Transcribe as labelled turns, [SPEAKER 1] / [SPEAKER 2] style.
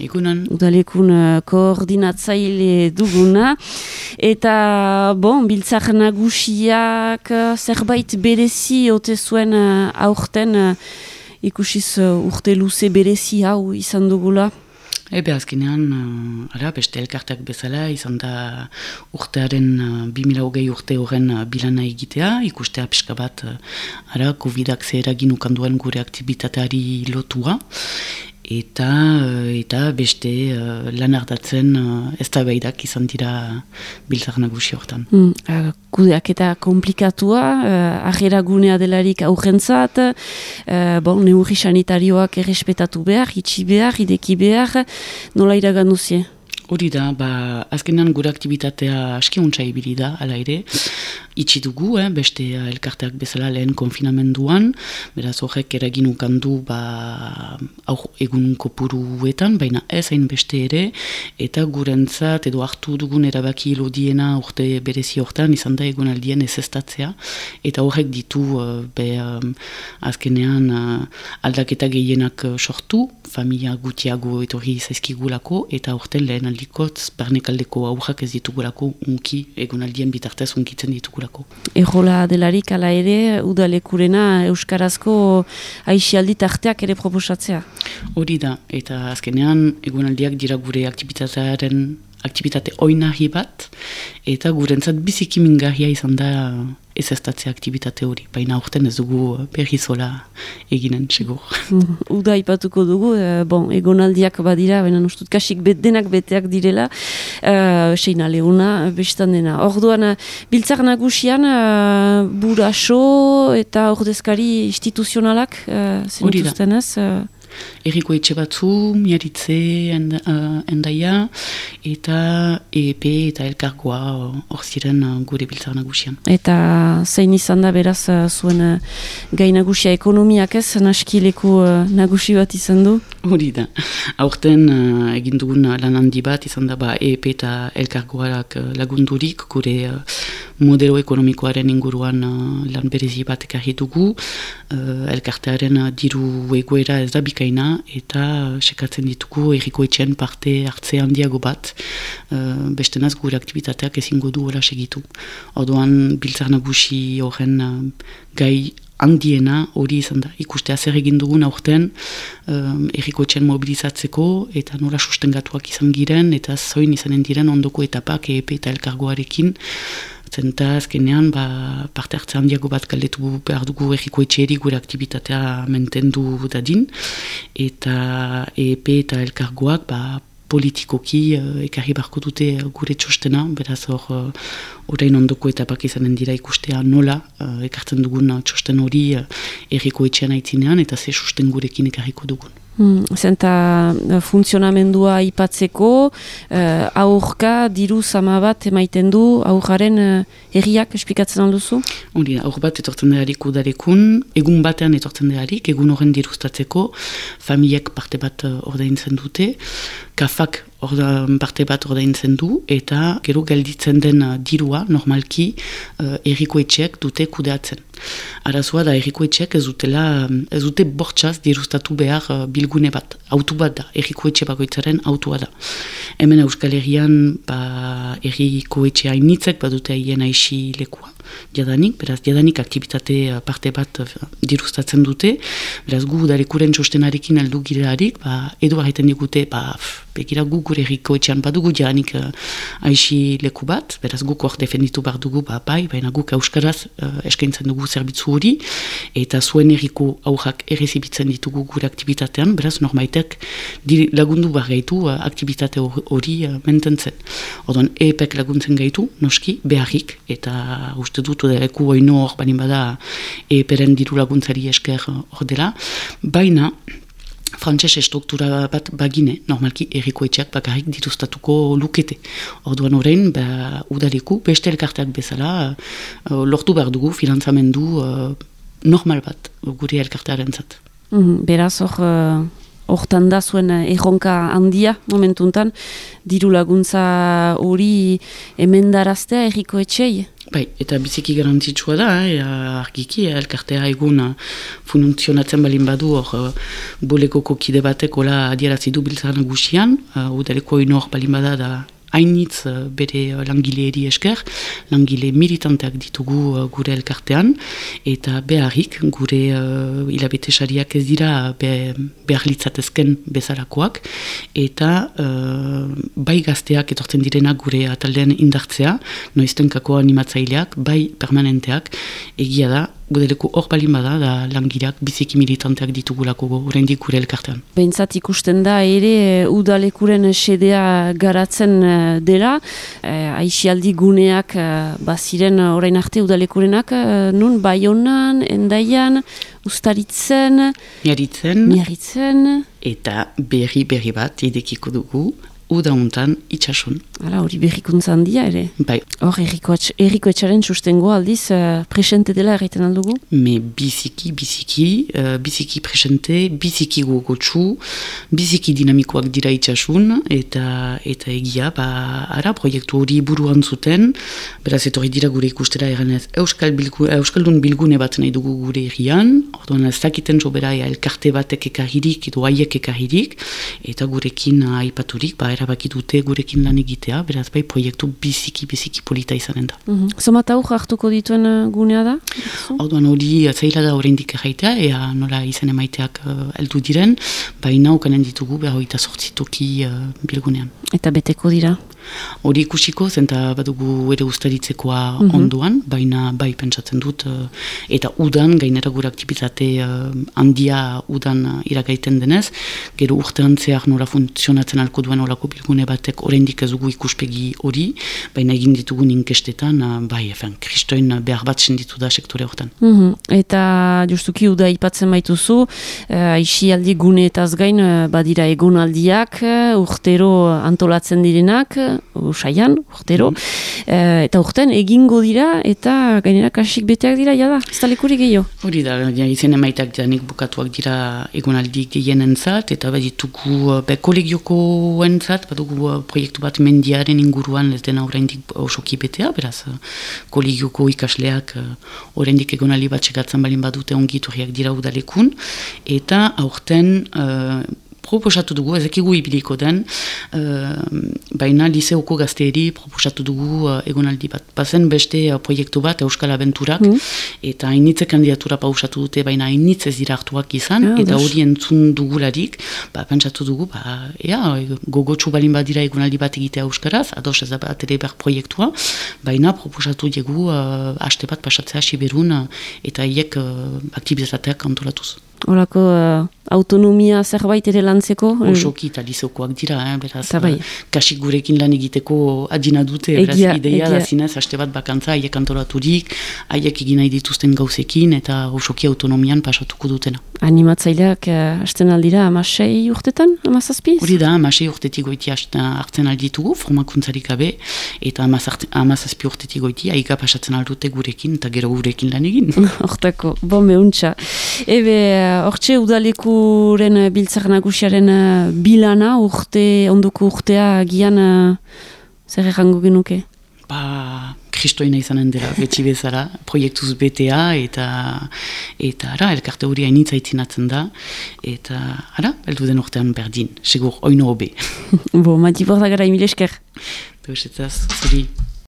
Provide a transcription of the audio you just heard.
[SPEAKER 1] Egunan.
[SPEAKER 2] Udalekun uh, koordinatzaile duguna. Eta, bon, biltzak nagusiak uh, zerbait berezi ote zuen uh, aurten uh, ikusiz uh, urte luze berezi hau izan dugula.
[SPEAKER 1] Ebe azkenean, uh, ara, beste elkarteak bezala, izan da urtearen uh, 2008 urte horren uh, bilana egitea, ikustea pixka bat, uh, ara, COVID-ak zeheragin ukanduen gure aktibitateari lotua, eta eh, eta beste uh, lan hartatzen uh, ez da behidak izan dira biltzak nagusi hortan.
[SPEAKER 2] Mm, kudeak eta komplikatua, uh, ahera gunea delarik aurrentzat, uh, bon, neurri sanitarioak errespetatu behar, itxi behar, ideki behar, nola iragan duzie?
[SPEAKER 1] Hori da, ba, azkenan gure aktivitatea aski untsa ibili da, ala ere, itxi dugu, eh, beste elkarteak bezala lehen konfinamenduan, beraz horrek eragin ukandu ba, egun kopuruetan, baina ez hain beste ere, eta gurentzat edo hartu dugun erabaki lodiena urte berezi hortan, izan da egun aldien ez estatzea, eta horrek ditu uh, be, um, azkenean aldaketa gehienak sortu, familia gutiago etorri zaizkigulako, eta urten lehen aldikotz, barnekaldeko aurrak ez ditugulako unki, egunaldien bitartez unkitzen ditugulako.
[SPEAKER 2] Ejola delarik ala ere, udalekurena Euskarazko aixialdi tarteak ere proposatzea?
[SPEAKER 1] Hori da, eta azkenean egunaldiak dira gure aktivitatearen aktivitate oinahi bat, eta gurentzat biziki mingarria izan da ez ez aktivitate hori, baina aurten ez dugu berri zola eginen, segur.
[SPEAKER 2] Uda ipatuko dugu, e, bon, egonaldiak badira, baina nustut kasik denak beteak direla, e, seina lehuna, bestan dena. Orduan, biltzak nagusian, e, buraso eta ordezkari instituzionalak, e, zenituzten ez?
[SPEAKER 1] Erriko etxe batzu, miaritze endaia, eta EEP eta elkargoa hor ziren uh, gure biltzar nagusian.
[SPEAKER 2] Eta zein izan da beraz uh, zuen uh, gai nagusia ekonomiak ez, naskileko nagusi bat izan du?
[SPEAKER 1] Hori da. Aurten egin dugun lan handi bat izan da ba, EEP eta elkargoak lagundurik gure modelo ekonomikoaren inguruan lan berezi bat ekarri dugu. elkartearen diru egoera ez da bikaina eta sekatzen ditugu errikoetxean parte hartze handiago bat uh, beste naz gure aktivitateak ezingo du hola segitu. Orduan biltzar nagusi horren uh, gai handiena hori izan da. Ikustea zer egin dugun aurten um, errikoetxean mobilizatzeko eta nola sustengatuak izan giren eta zoin izanen diren ondoko etapak EEP eta elkargoarekin zenta azkenean ba, parte hartze handiago bat galdetu behar dugu erriko etxeri gure aktivitatea mentendu dadin eta EEP eta elkargoak ba, politikoki uh, ekarri barko dute gure txostena, beraz hor uh, orain ondoko etapak izanen dira ikustea nola ekartzen dugun txosten hori erriko etxean aitzinean eta ze susten gurekin ekarriko dugun.
[SPEAKER 2] Hmm, zenta eh, funtzionamendua ipatzeko, uh, aurka diru zama bat emaiten du aurraren uh, erriak esplikatzen alduzu?
[SPEAKER 1] Hori, aur bat etortzen derarik udarekun, egun batean etortzen derarik, egun horren diruztatzeko, familiek parte bat uh, ordaintzen dute, kafak orda, parte bat ordaintzen du, eta gero gelditzen den dirua, normalki, uh, erriko etxeak dute kudeatzen. Arazoa da erriko etxeak ez dutela, ez dute bortxaz dirustatu behar uh, bilgune bat, autu bat da, erriko etxe bakoitzaren autua da. Hemen Euskal Herrian, ba, erriko etxe hainitzek, bat dute haien aixi lekua jadanik, beraz jadanik aktivitate parte bat uh, dirustatzen dute, beraz gu darekuren txostenarekin aldu girearik, ba, edo barreten digute, ba, begira gu gure erriko etxean badugu jadanik uh, aixi leku bat, beraz guk hor defenditu bar dugu, ba, bai, baina guk euskaraz uh, eskaintzen dugu zerbitzu hori, eta zuen erriko aurrak errezibitzen ditugu gure aktivitatean, beraz normaitek lagundu bar gaitu uh, aktivitate hori uh, mententzen. Odon, epek laguntzen gaitu, noski, beharrik, eta uste dut, eku oino hor, banin bada, eperen diru laguntzari esker hor dela, baina, frantses estruktura bat bagine, normalki erriko etxeak bakarrik dituztatuko lukete. Orduan horrein, ba, udaleku, beste elkarteak bezala, uh, lortu behar dugu finanzamendu uh, normal bat gure elkartearen zat.
[SPEAKER 2] Mm -hmm. Beraz hor, uh, hortan da zuen erronka handia momentuntan, diru laguntza hori emendaraztea erriko etxei?
[SPEAKER 1] Bai, eta biziki garantzitsua da, eh, argiki, elkartea egun funtzionatzen balin badu hor uh, bolekoko kide batekola adierazidu biltzaren guxian, uh, udaleko inor balin bada da hainitz eh, bere eh, langileeri esker, langile militanteak ditugu uh, gure elkartean, eta beharrik gure uh, hilabete sariak ez dira be, behar litzatezken bezalakoak, eta bai gazteak etortzen direnak gure ataldean indartzea, noiztenkako animatzaileak, bai permanenteak, egia da, Gudeleko hor balin bada, da langirak biziki militanteak ditugulako horrendik gure elkartean.
[SPEAKER 2] Behintzat ikusten da ere eh, udalekuren sedea garatzen eh, dela, e, aixialdi guneak baziren orain arte udalekurenak, nun baionan, endaian, ustaritzen,
[SPEAKER 1] miaritzen,
[SPEAKER 2] miaritzen,
[SPEAKER 1] eta berri berri bat idekiko dugu, udauntan itxasun.
[SPEAKER 2] Hala, hori berrikuntza handia ere.
[SPEAKER 1] Bai.
[SPEAKER 2] Hor, erriko, erriko etxaren sustengo aldiz uh, presente dela erraiten aldugu?
[SPEAKER 1] Me biziki, biziki, uh, biziki presente, biziki gogotsu, biziki dinamikoak dira itxasun, eta eta egia, ba, ara, proiektu hori buruan zuten, beraz, etorri dira gure ikustera eranez, Euskal bilgu, Euskaldun bilgune bat nahi dugu gure errian, orduan ez dakiten sobera elkarte batek ekarririk, edo haiek ekarririk, eta gurekin aipaturik, ba, erabaki dute gurekin lan egitea, beraz bai proiektu biziki biziki polita izanen da.
[SPEAKER 2] Mm -hmm. hartuko dituen uh, gunea da?
[SPEAKER 1] Hauduan hori zaila da horrendik erraitea, ea nola izan emaiteak uh, eldu diren, baina ukanen ditugu behar hori sortzitoki uh, bilgunean.
[SPEAKER 2] Eta beteko dira?
[SPEAKER 1] Hori ikusiko, zenta badugu ere ustaritzekoa mm onduan, baina bai pentsatzen dut, eta udan, gainera gure aktivitate handia udan uh, iragaiten denez, gero urte antzeak nora funtzionatzen alko duen olako bilgune batek oraindik ez dugu ikuspegi hori, baina egin ditugun inkestetan, uh, bai, efen, kristoin behar bat senditu da sektore horretan.
[SPEAKER 2] Mm Eta justuki uda ipatzen baituzu, uh, isi aldi gune eta gain, uh, badira egon aldiak, uh, urtero antolatzen direnak, usaian, urtero, uh, eta urten egingo dira, eta gainera kasik beteak dira, jada, ez da lekurik gehiago?
[SPEAKER 1] Hori da, ja, izen emaitak janik bukatuak dira egonaldi gehienen zat, eta baditugu be, kolegioko entzat, badugu uh, proiektu bat mendiaren inguruan ez dena oraindik osoki betea, beraz, uh, kolegioko ikasleak uh, oraindik egonali bat txekatzen balin badute ongiturriak dira udalekun, eta aurten uh, proposatu dugu, ezekigu ibiliko den, uh, baina liseoko gazteeri proposatu dugu uh, egonaldi bat. Bazen beste uh, proiektu bat Euskal Aventurak, mm. eta hainitze kandidatura pausatu dute, baina hainitze ez dira hartuak izan, ah, eta hori entzun dugularik, ba, pentsatu dugu, ba, ea, gogotsu balin badira egonaldi bat egitea Euskaraz, ados ez bat ere ber proiektua, baina proposatu dugu uh, haste bat pasatzea Siberun, uh, eta hiek uh, aktibizatateak antolatuz.
[SPEAKER 2] Horako uh, autonomia zerbait ere lantzeko?
[SPEAKER 1] Osoki eta lizokoak dira, eh, beraz, bai. kasik gurekin lan egiteko adina dute, beraz,
[SPEAKER 2] egia,
[SPEAKER 1] ideia da zinez, haste bat bakantza, haiek antolaturik, haiek egin nahi dituzten gauzekin, eta osoki autonomian pasatuko dutena.
[SPEAKER 2] Animatzaileak uh, hasten aldira amasei urtetan, amazazpi?
[SPEAKER 1] Hori da, amasei urtetik goiti hartzen alditugu, formakuntzarik gabe, eta amazazpi urtetik goiti, haika pasatzen aldute gurekin, eta gero gurekin lan egin.
[SPEAKER 2] Hortako, bombe untxa. Ebe, hortxe udalekuren biltzak nagusiaren eh, bilana, urte, onduko urtea gian uh, zer errango genuke?
[SPEAKER 1] Ba, kristoina izanen dela, betxi bezala, proiektuz betea, eta eta ara, elkarte hori hainitzaitzinatzen da, eta ara, eldu den urtean berdin, segur, oino hobe.
[SPEAKER 2] Bo, mati borda gara, emile esker.
[SPEAKER 1] Beusetzaz, zuri.